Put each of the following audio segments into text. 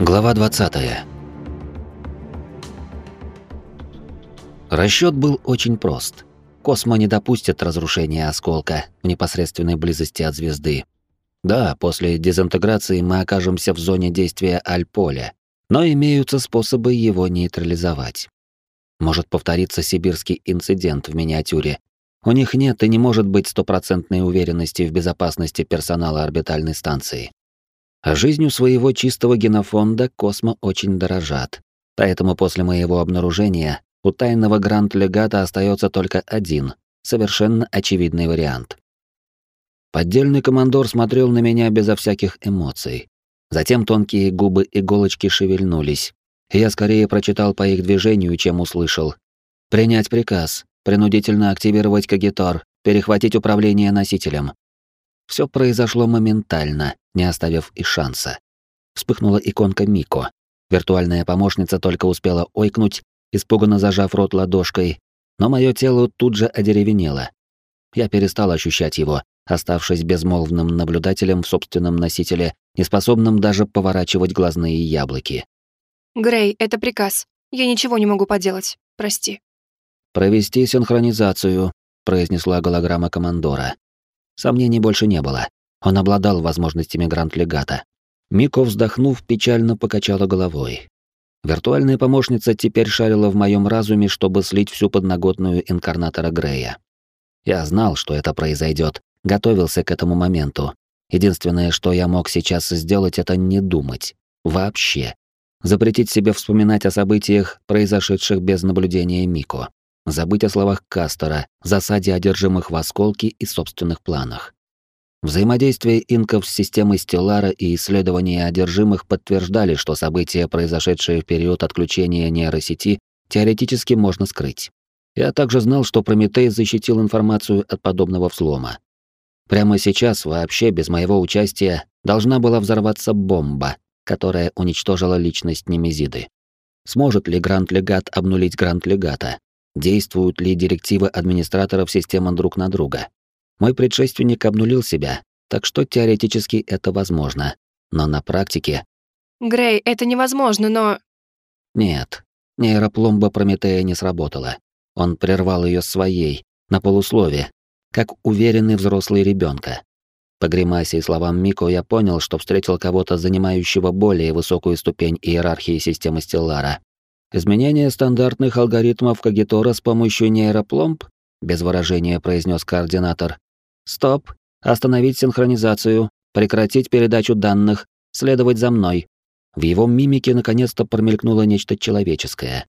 Глава 20. Расчет был очень прост. Космо не допустит разрушения осколка в непосредственной близости от звезды. Да, после дезинтеграции мы окажемся в зоне действия Альполя, но имеются способы его нейтрализовать. Может повториться сибирский инцидент в миниатюре. У них нет и не может быть стопроцентной уверенности в безопасности персонала орбитальной станции. А жизнью своего чистого генофонда Космо очень дорожат. Поэтому после моего обнаружения у тайного гранд-легата остается только один, совершенно очевидный вариант. Поддельный командор смотрел на меня безо всяких эмоций. Затем тонкие губы иголочки шевельнулись. Я скорее прочитал по их движению, чем услышал. Принять приказ, принудительно активировать кагитор, перехватить управление носителем. Все произошло моментально, не оставив и шанса. Вспыхнула иконка Мико. Виртуальная помощница только успела ойкнуть, испуганно зажав рот ладошкой, но мое тело тут же одеревенело. Я перестал ощущать его, оставшись безмолвным наблюдателем в собственном носителе, неспособным даже поворачивать глазные яблоки. «Грей, это приказ. Я ничего не могу поделать. Прости». «Провести синхронизацию», — произнесла голограмма командора. Сомнений больше не было. Он обладал возможностями гранд-легата. Мико, вздохнув, печально покачала головой. Виртуальная помощница теперь шарила в моем разуме, чтобы слить всю подноготную инкарнатора Грея. Я знал, что это произойдет, готовился к этому моменту. Единственное, что я мог сейчас сделать, это не думать. Вообще. Запретить себе вспоминать о событиях, произошедших без наблюдения Мико. Забыть о словах Кастера, засаде одержимых в осколке и собственных планах. Взаимодействие инков с системой Стеллара и исследования одержимых подтверждали, что события, произошедшие в период отключения нейросети, теоретически можно скрыть. Я также знал, что Прометей защитил информацию от подобного взлома. Прямо сейчас, вообще без моего участия, должна была взорваться бомба, которая уничтожила личность Немезиды. Сможет ли Гранд-Легат обнулить Гранд-Легата? Действуют ли директивы администраторов системы друг на друга? Мой предшественник обнулил себя, так что теоретически это возможно. Но на практике... Грей, это невозможно, но... Нет, нейропломба Прометея не сработала. Он прервал ее своей, на полуслове, как уверенный взрослый ребенка. По гримасе и словам Мико я понял, что встретил кого-то, занимающего более высокую ступень иерархии системы Стеллара. Изменение стандартных алгоритмов Кагитора с помощью нейропломб? Без выражения произнес координатор. Стоп. Остановить синхронизацию. Прекратить передачу данных. Следовать за мной. В его мимике наконец-то промелькнуло нечто человеческое.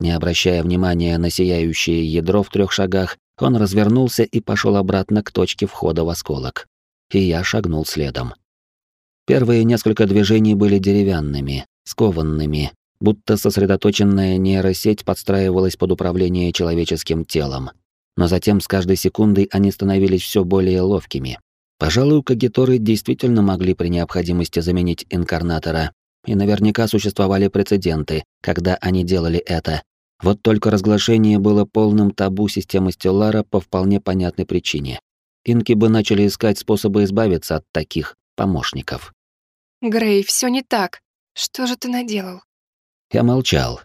Не обращая внимания на сияющее ядро в трех шагах, он развернулся и пошел обратно к точке входа в осколок. И я шагнул следом. Первые несколько движений были деревянными, скованными, будто сосредоточенная нейросеть подстраивалась под управление человеческим телом. Но затем с каждой секундой они становились все более ловкими. Пожалуй, кагиторы действительно могли при необходимости заменить инкарнатора, и наверняка существовали прецеденты, когда они делали это, вот только разглашение было полным табу системы Стеллара по вполне понятной причине. Инки бы начали искать способы избавиться от таких помощников. Грей, все не так. Что же ты наделал? Я молчал.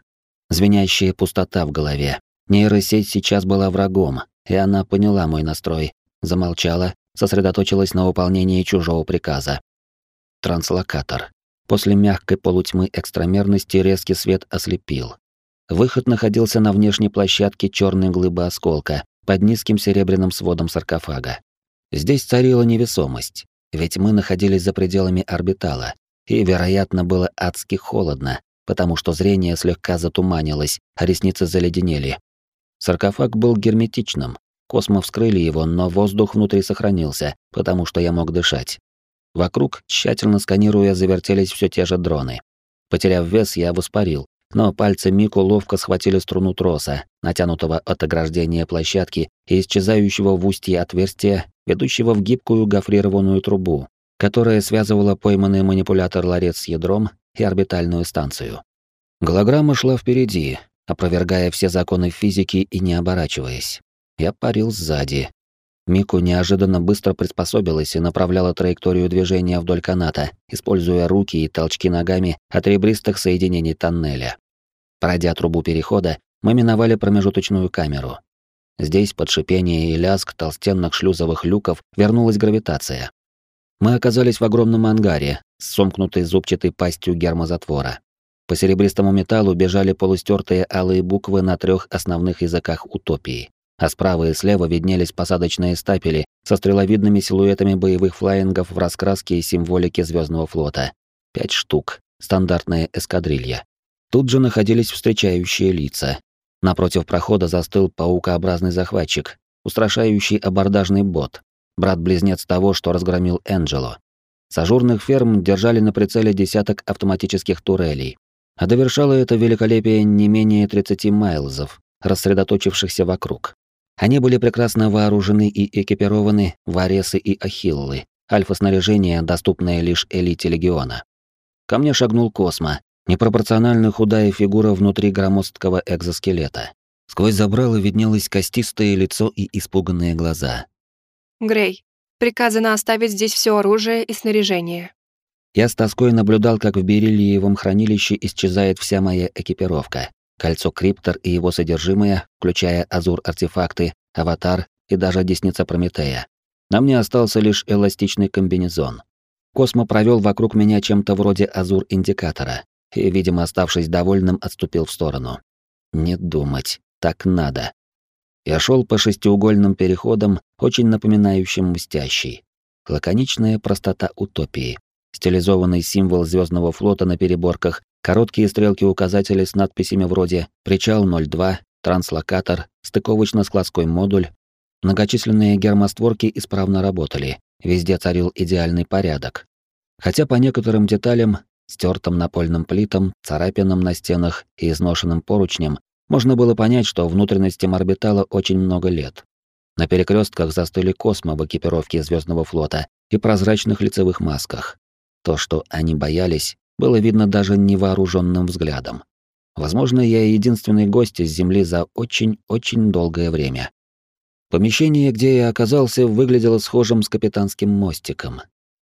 Звенящая пустота в голове. Нейросеть сейчас была врагом, и она поняла мой настрой. Замолчала, сосредоточилась на выполнении чужого приказа. Транслокатор. После мягкой полутьмы экстрамерности резкий свет ослепил. Выход находился на внешней площадке черной глыбы осколка, под низким серебряным сводом саркофага. Здесь царила невесомость, ведь мы находились за пределами орбитала, и, вероятно, было адски холодно, потому что зрение слегка затуманилось, а ресницы заледенели. Саркофаг был герметичным. Космо вскрыли его, но воздух внутри сохранился, потому что я мог дышать. Вокруг, тщательно сканируя, завертелись все те же дроны. Потеряв вес, я воспарил, но пальцы Мику ловко схватили струну троса, натянутого от ограждения площадки и исчезающего в устье отверстия, ведущего в гибкую гофрированную трубу, которая связывала пойманный манипулятор ларец с ядром и орбитальную станцию. Голограмма шла впереди, опровергая все законы физики и не оборачиваясь. Я парил сзади. Мику неожиданно быстро приспособилась и направляла траекторию движения вдоль каната, используя руки и толчки ногами от ребристых соединений тоннеля. Пройдя трубу перехода, мы миновали промежуточную камеру. Здесь, под шипение и лязг толстенных шлюзовых люков, вернулась гравитация. Мы оказались в огромном ангаре с сомкнутой зубчатой пастью гермозатвора. По серебристому металлу бежали полустертые алые буквы на трех основных языках утопии, а справа и слева виднелись посадочные стапели со стреловидными силуэтами боевых флайингов в раскраске и символике Звездного флота. Пять штук, стандартная эскадрилья. Тут же находились встречающие лица. Напротив прохода застыл паукообразный захватчик, устрашающий абордажный бот, брат-близнец того, что разгромил Энджело. С ажурных ферм держали на прицеле десяток автоматических турелей, а довершало это великолепие не менее 30 майлзов, рассредоточившихся вокруг. Они были прекрасно вооружены и экипированы в Аресы и Ахиллы, альфа-снаряжение, доступное лишь элите легиона. Ко мне шагнул Космо, непропорционально худая фигура внутри громоздкого экзоскелета. Сквозь забрало виднелось костистое лицо и испуганные глаза. Грей, приказано оставить здесь все оружие и снаряжение. Я с тоской наблюдал, как в бериллиевом хранилище исчезает вся моя экипировка. Кольцо Криптор и его содержимое, включая Азур-артефакты, Аватар и даже Десница Прометея. На мне остался лишь эластичный комбинезон. Космо провел вокруг меня чем-то вроде Азур-индикатора и, видимо, оставшись довольным, отступил в сторону. Не думать, так надо. Я шел по шестиугольным переходам, очень напоминающим мстящий. Лаконичная простота утопии стилизованный символ звездного флота на переборках, короткие стрелки-указатели с надписями вроде «Причал 02», «Транслокатор», «Стыковочно-складской модуль». Многочисленные гермостворки исправно работали, везде царил идеальный порядок. Хотя по некоторым деталям, стертым напольным плитам, царапинам на стенах и изношенным поручням, можно было понять, что внутренностям орбитала очень много лет. На перекрестках застыли космо в экипировке звездного флота и прозрачных лицевых масках. То, что они боялись, было видно даже невооруженным взглядом. Возможно, я единственный гость из Земли за очень-очень долгое время. Помещение, где я оказался, выглядело схожим с капитанским мостиком.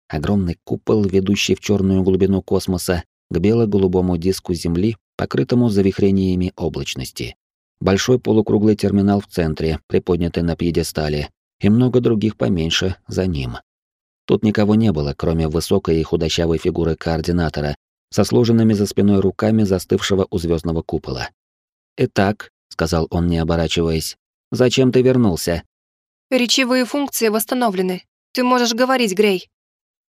Огромный купол, ведущий в черную глубину космоса, к бело-голубому диску Земли, покрытому завихрениями облачности. Большой полукруглый терминал в центре, приподнятый на пьедестале, и много других поменьше за ним. Тут никого не было, кроме высокой и худощавой фигуры координатора, со сложенными за спиной руками застывшего у звездного купола. «Итак», — сказал он, не оборачиваясь, — «зачем ты вернулся?» «Речевые функции восстановлены. Ты можешь говорить, Грей».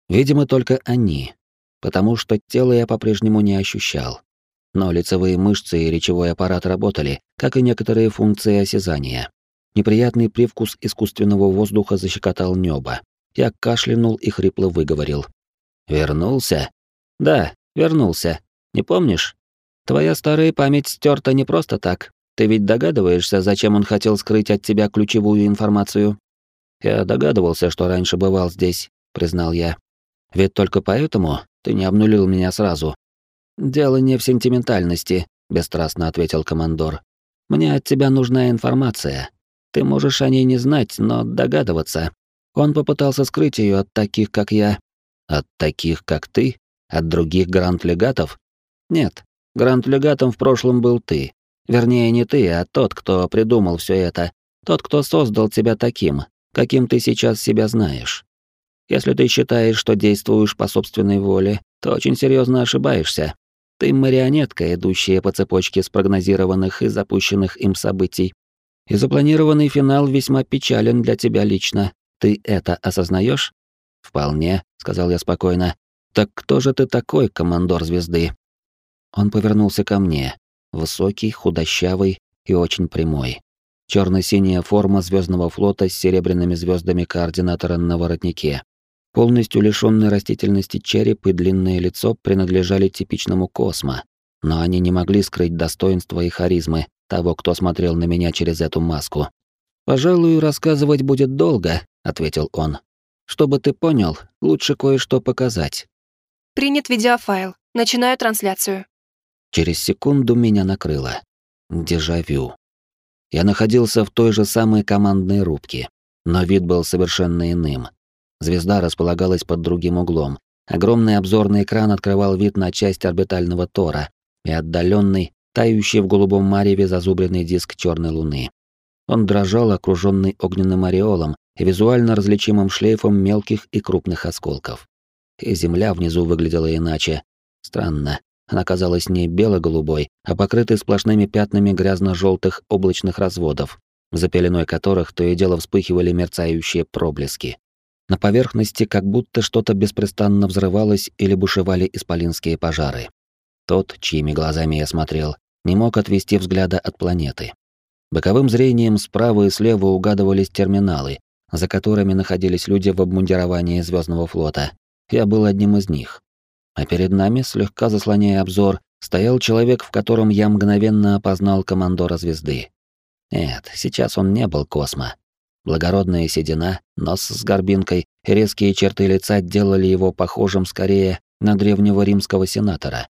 Видимо, только они, потому что тело я по-прежнему не ощущал. Но лицевые мышцы и речевой аппарат работали, как и некоторые функции осязания. Неприятный привкус искусственного воздуха защекотал небо. Я кашлянул и хрипло выговорил. «Вернулся?» «Да, вернулся. Не помнишь? Твоя старая память стерта не просто так. Ты ведь догадываешься, зачем он хотел скрыть от тебя ключевую информацию?» «Я догадывался, что раньше бывал здесь», — признал я. «Ведь только поэтому ты не обнулил меня сразу». «Дело не в сентиментальности», — бесстрастно ответил командор. «Мне от тебя нужна информация. Ты можешь о ней не знать, но догадываться. Он попытался скрыть ее от таких, как я. От таких, как ты? От других гранд-легатов? Нет, гранд-легатом в прошлом был ты. Вернее, не ты, а тот, кто придумал все это. Тот, кто создал тебя таким, каким ты сейчас себя знаешь. Если ты считаешь, что действуешь по собственной воле, то очень серьезно ошибаешься. Ты марионетка, идущая по цепочке спрогнозированных и запущенных им событий. И запланированный финал весьма печален для тебя лично, ты это осознаешь? Вполне, сказал я спокойно. Так кто же ты такой, командор звезды? Он повернулся ко мне, высокий, худощавый и очень прямой. Черно-синяя форма звездного флота с серебряными звездами координатора на воротнике. Полностью лишённый растительности череп и длинное лицо принадлежали типичному космо, но они не могли скрыть достоинства и харизмы того, кто смотрел на меня через эту маску. Пожалуй, рассказывать будет долго, ответил он. Чтобы ты понял, лучше кое-что показать. Принят видеофайл. Начинаю трансляцию. Через секунду меня накрыло. Дежавю. Я находился в той же самой командной рубке. но вид был совершенно иным. Звезда располагалась под другим углом. Огромный обзорный экран открывал вид на часть орбитального тора и отдаленный, тающий в голубом мареве зазубренный диск черной луны. Он дрожал, окруженный огненным ореолом и визуально различимым шлейфом мелких и крупных осколков. И земля внизу выглядела иначе. Странно, она казалась не бело-голубой, а покрытой сплошными пятнами грязно-желтых облачных разводов, за пеленой которых то и дело вспыхивали мерцающие проблески. На поверхности как будто что-то беспрестанно взрывалось или бушевали исполинские пожары. Тот, чьими глазами я смотрел, не мог отвести взгляда от планеты. Боковым зрением справа и слева угадывались терминалы, за которыми находились люди в обмундировании Звездного флота. Я был одним из них. А перед нами, слегка заслоняя обзор, стоял человек, в котором я мгновенно опознал командора звезды. Нет, сейчас он не был космо. Благородная седина, нос с горбинкой и резкие черты лица делали его похожим скорее на древнего римского сенатора.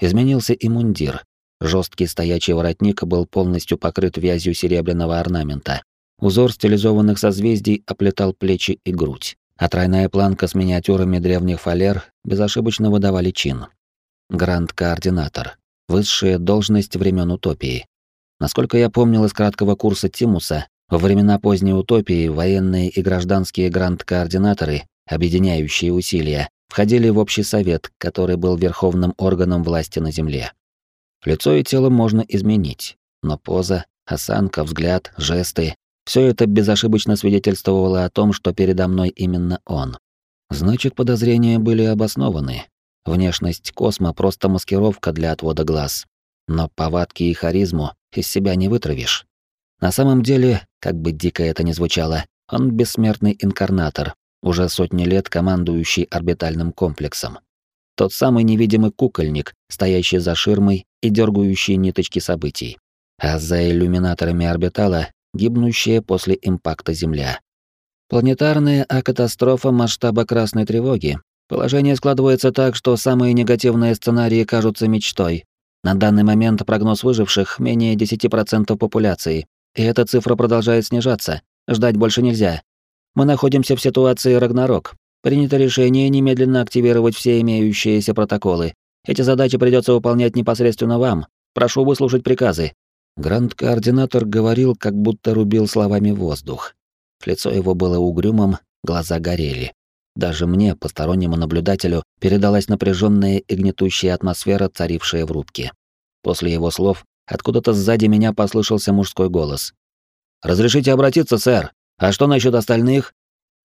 Изменился и мундир. Жесткий стоячий воротник был полностью покрыт вязью серебряного орнамента. Узор стилизованных созвездий оплетал плечи и грудь, а тройная планка с миниатюрами древних фалер безошибочно выдавали чин. Гранд-координатор. Высшая должность времен утопии. Насколько я помнил из краткого курса Тимуса, во времена поздней утопии военные и гражданские гранд-координаторы, объединяющие усилия, входили в общий совет, который был верховным органом власти на Земле. Лицо и тело можно изменить, но поза, осанка, взгляд, жесты — все это безошибочно свидетельствовало о том, что передо мной именно он. Значит, подозрения были обоснованы. Внешность Космо — просто маскировка для отвода глаз. Но повадки и харизму из себя не вытравишь. На самом деле, как бы дико это ни звучало, он бессмертный инкарнатор, уже сотни лет командующий орбитальным комплексом. Тот самый невидимый кукольник, стоящий за ширмой и дергающий ниточки событий. А за иллюминаторами орбитала гибнущая после импакта Земля. Планетарная А-катастрофа масштаба красной тревоги. Положение складывается так, что самые негативные сценарии кажутся мечтой. На данный момент прогноз выживших менее 10% популяции, и эта цифра продолжает снижаться. Ждать больше нельзя. Мы находимся в ситуации Рагнарок. Принято решение немедленно активировать все имеющиеся протоколы. Эти задачи придется выполнять непосредственно вам. Прошу выслушать приказы. Гранд-координатор говорил, как будто рубил словами воздух. Лицо его было угрюмым, глаза горели. Даже мне, постороннему наблюдателю, передалась напряженная и гнетущая атмосфера, царившая в рубке. После его слов откуда-то сзади меня послышался мужской голос. «Разрешите обратиться, сэр? А что насчет остальных?»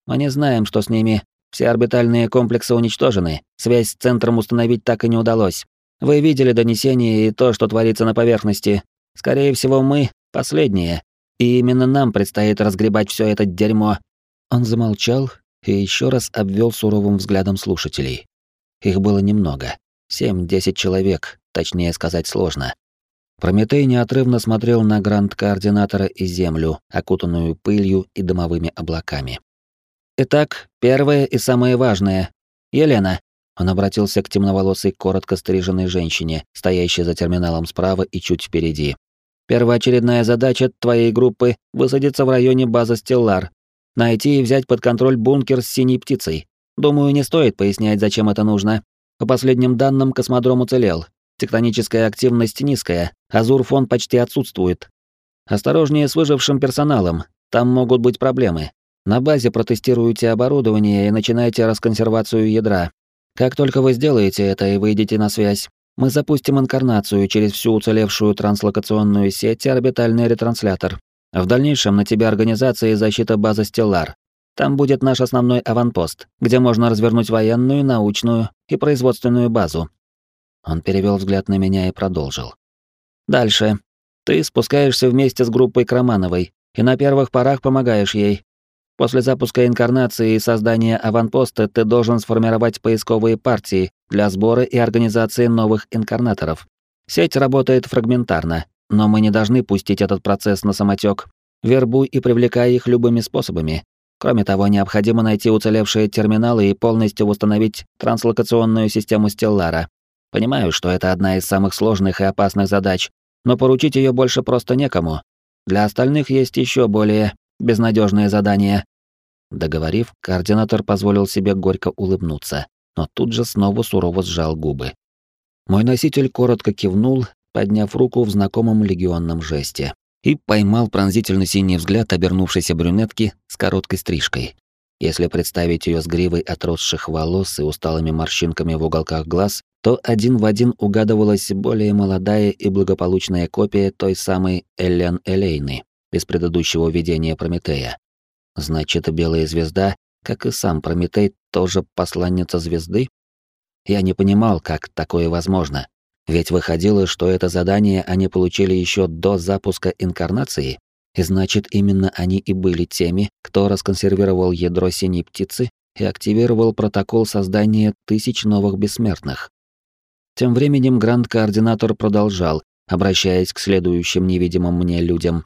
«Мы не знаем, что с ними. Все орбитальные комплексы уничтожены. Связь с центром установить так и не удалось. Вы видели донесение и то, что творится на поверхности. Скорее всего, мы — последние. И именно нам предстоит разгребать все это дерьмо». Он замолчал и еще раз обвел суровым взглядом слушателей. Их было немного. Семь-десять человек, точнее сказать сложно. Прометей неотрывно смотрел на гранд-координатора и Землю, окутанную пылью и дымовыми облаками. «Итак, первое и самое важное. Елена». Он обратился к темноволосой, коротко стриженной женщине, стоящей за терминалом справа и чуть впереди. «Первоочередная задача твоей группы — высадиться в районе базы Стеллар, найти и взять под контроль бункер с синей птицей. Думаю, не стоит пояснять, зачем это нужно. По последним данным, космодром уцелел. Тектоническая активность низкая, азур-фон почти отсутствует. Осторожнее с выжившим персоналом, там могут быть проблемы. На базе протестируйте оборудование и начинайте расконсервацию ядра. Как только вы сделаете это и выйдете на связь, мы запустим инкарнацию через всю уцелевшую транслокационную сеть и орбитальный ретранслятор. В дальнейшем на тебе организация и защита базы Стеллар. Там будет наш основной аванпост, где можно развернуть военную, научную и производственную базу. Он перевел взгляд на меня и продолжил. Дальше. Ты спускаешься вместе с группой Кромановой и на первых порах помогаешь ей. После запуска инкарнации и создания аванпоста ты должен сформировать поисковые партии для сбора и организации новых инкарнаторов. Сеть работает фрагментарно, но мы не должны пустить этот процесс на самотек. Вербуй и привлекай их любыми способами. Кроме того, необходимо найти уцелевшие терминалы и полностью восстановить транслокационную систему Стеллара. Понимаю, что это одна из самых сложных и опасных задач, но поручить ее больше просто некому. Для остальных есть еще более Безнадежное задание. Договорив, координатор позволил себе горько улыбнуться, но тут же снова сурово сжал губы. Мой носитель коротко кивнул, подняв руку в знакомом легионном жесте, и поймал пронзительно синий взгляд обернувшейся брюнетки с короткой стрижкой. Если представить ее с гривой отросших волос и усталыми морщинками в уголках глаз, то один в один угадывалась более молодая и благополучная копия той самой Эллен Элейны из предыдущего видения Прометея. Значит, Белая Звезда, как и сам Прометей, тоже посланница звезды? Я не понимал, как такое возможно. Ведь выходило, что это задание они получили еще до запуска инкарнации, и значит, именно они и были теми, кто расконсервировал ядро синей птицы и активировал протокол создания тысяч новых бессмертных. Тем временем гранд-координатор продолжал, обращаясь к следующим невидимым мне людям.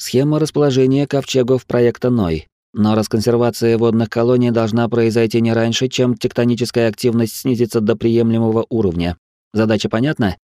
Схема расположения ковчегов проекта Ной, но расконсервация водных колоний должна произойти не раньше, чем тектоническая активность снизится до приемлемого уровня. Задача понятна?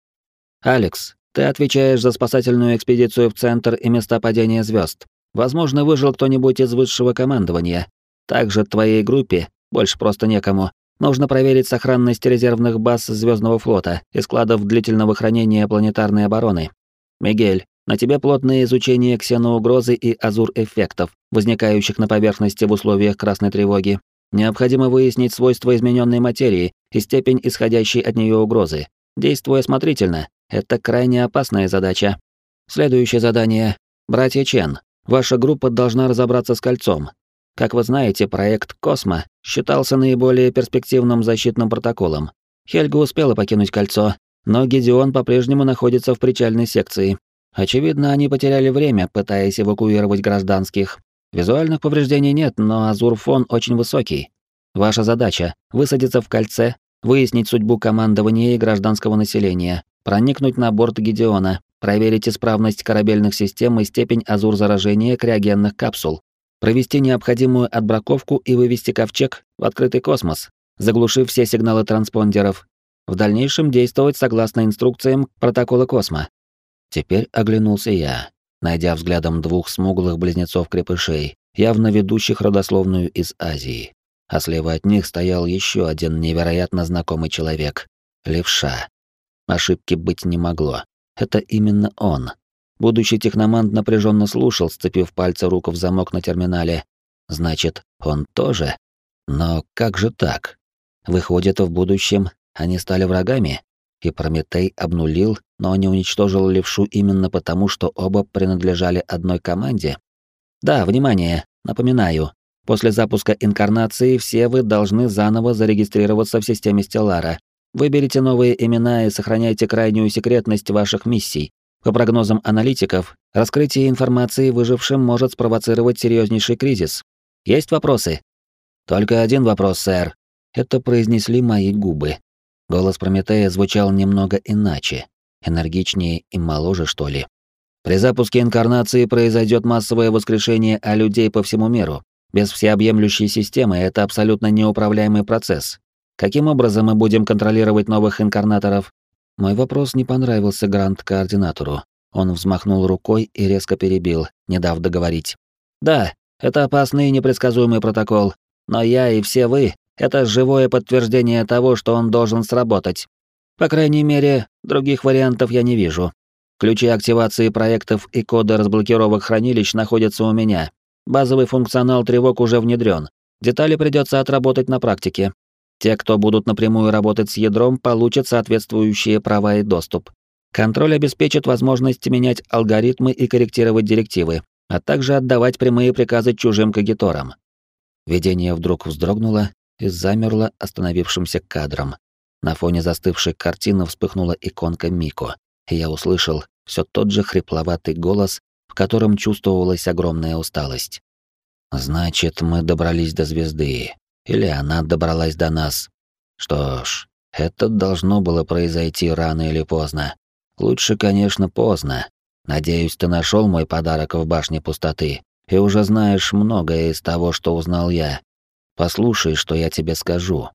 Алекс, ты отвечаешь за спасательную экспедицию в центр и места падения звезд. Возможно, выжил кто-нибудь из высшего командования. Также твоей группе, больше просто некому, нужно проверить сохранность резервных баз Звездного флота и складов длительного хранения планетарной обороны. Мигель, на тебе плотное изучение ксеноугрозы и азур-эффектов, возникающих на поверхности в условиях красной тревоги. Необходимо выяснить свойства измененной материи и степень исходящей от нее угрозы. Действуя осмотрительно, это крайне опасная задача. Следующее задание. Братья Чен, ваша группа должна разобраться с кольцом. Как вы знаете, проект «Космо» считался наиболее перспективным защитным протоколом. Хельга успела покинуть кольцо, но Гедеон по-прежнему находится в причальной секции, Очевидно, они потеряли время, пытаясь эвакуировать гражданских. Визуальных повреждений нет, но азурфон очень высокий. Ваша задача — высадиться в кольце, выяснить судьбу командования и гражданского населения, проникнуть на борт Гедеона, проверить исправность корабельных систем и степень азур-заражения криогенных капсул, провести необходимую отбраковку и вывести ковчег в открытый космос, заглушив все сигналы транспондеров. В дальнейшем действовать согласно инструкциям протокола Космо. Теперь оглянулся я, найдя взглядом двух смуглых близнецов-крепышей, явно ведущих родословную из Азии. А слева от них стоял еще один невероятно знакомый человек — левша. Ошибки быть не могло. Это именно он. Будущий техномант напряженно слушал, сцепив пальцы руку в замок на терминале. Значит, он тоже? Но как же так? Выходит, в будущем они стали врагами? и Прометей обнулил, но не уничтожил левшу именно потому, что оба принадлежали одной команде? Да, внимание, напоминаю, после запуска инкарнации все вы должны заново зарегистрироваться в системе Стеллара. Выберите новые имена и сохраняйте крайнюю секретность ваших миссий. По прогнозам аналитиков, раскрытие информации выжившим может спровоцировать серьезнейший кризис. Есть вопросы? Только один вопрос, сэр. Это произнесли мои губы, Голос Прометея звучал немного иначе, энергичнее и моложе, что ли. При запуске инкарнации произойдет массовое воскрешение а людей по всему миру. Без всеобъемлющей системы это абсолютно неуправляемый процесс. Каким образом мы будем контролировать новых инкарнаторов? Мой вопрос не понравился гранд-координатору. Он взмахнул рукой и резко перебил, не дав договорить. Да, это опасный и непредсказуемый протокол, но я и все вы это живое подтверждение того, что он должен сработать. По крайней мере, других вариантов я не вижу. Ключи активации проектов и коды разблокировок хранилищ находятся у меня. Базовый функционал тревог уже внедрен. Детали придется отработать на практике. Те, кто будут напрямую работать с ядром, получат соответствующие права и доступ. Контроль обеспечит возможность менять алгоритмы и корректировать директивы, а также отдавать прямые приказы чужим кагиторам. Видение вдруг вздрогнуло и замерла остановившимся кадром. На фоне застывшей картины вспыхнула иконка Мико, и я услышал все тот же хрипловатый голос, в котором чувствовалась огромная усталость. «Значит, мы добрались до звезды. Или она добралась до нас. Что ж, это должно было произойти рано или поздно. Лучше, конечно, поздно. Надеюсь, ты нашел мой подарок в башне пустоты и уже знаешь многое из того, что узнал я, Послушай, что я тебе скажу.